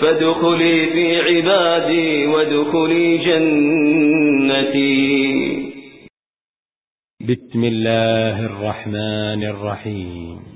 فادخلي في عبادي وادخلي جنتي. بسم الله الرحمن الرحيم.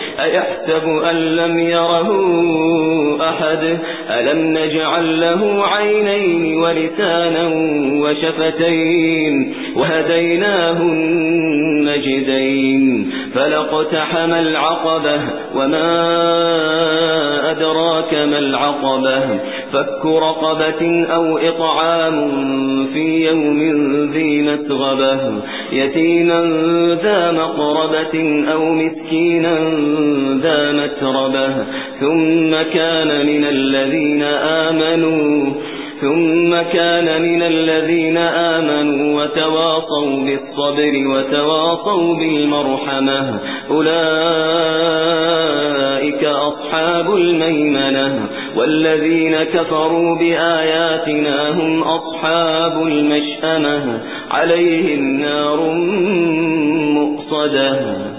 أيحسب أن لم يره أحد؟ ألم نجعل له عينين ولسانا وشفتين وهديناه النجدين فلقتحم العقبة وما أدراك ما العقبة؟ فك رقبة أو إطعام ذي مسغبة يتيما ذا مقربة أو مسكينا ذا متربة ثم كان من الذين آمنوا ثم كان من الذين آمنوا وتواصوا بالصبر وتواصوا بالمرحمة. أولئك أصحاب الميمنة. والذين كفروا بآياتنا هم أصحاب المشأمة. عليهم نار مؤصدة.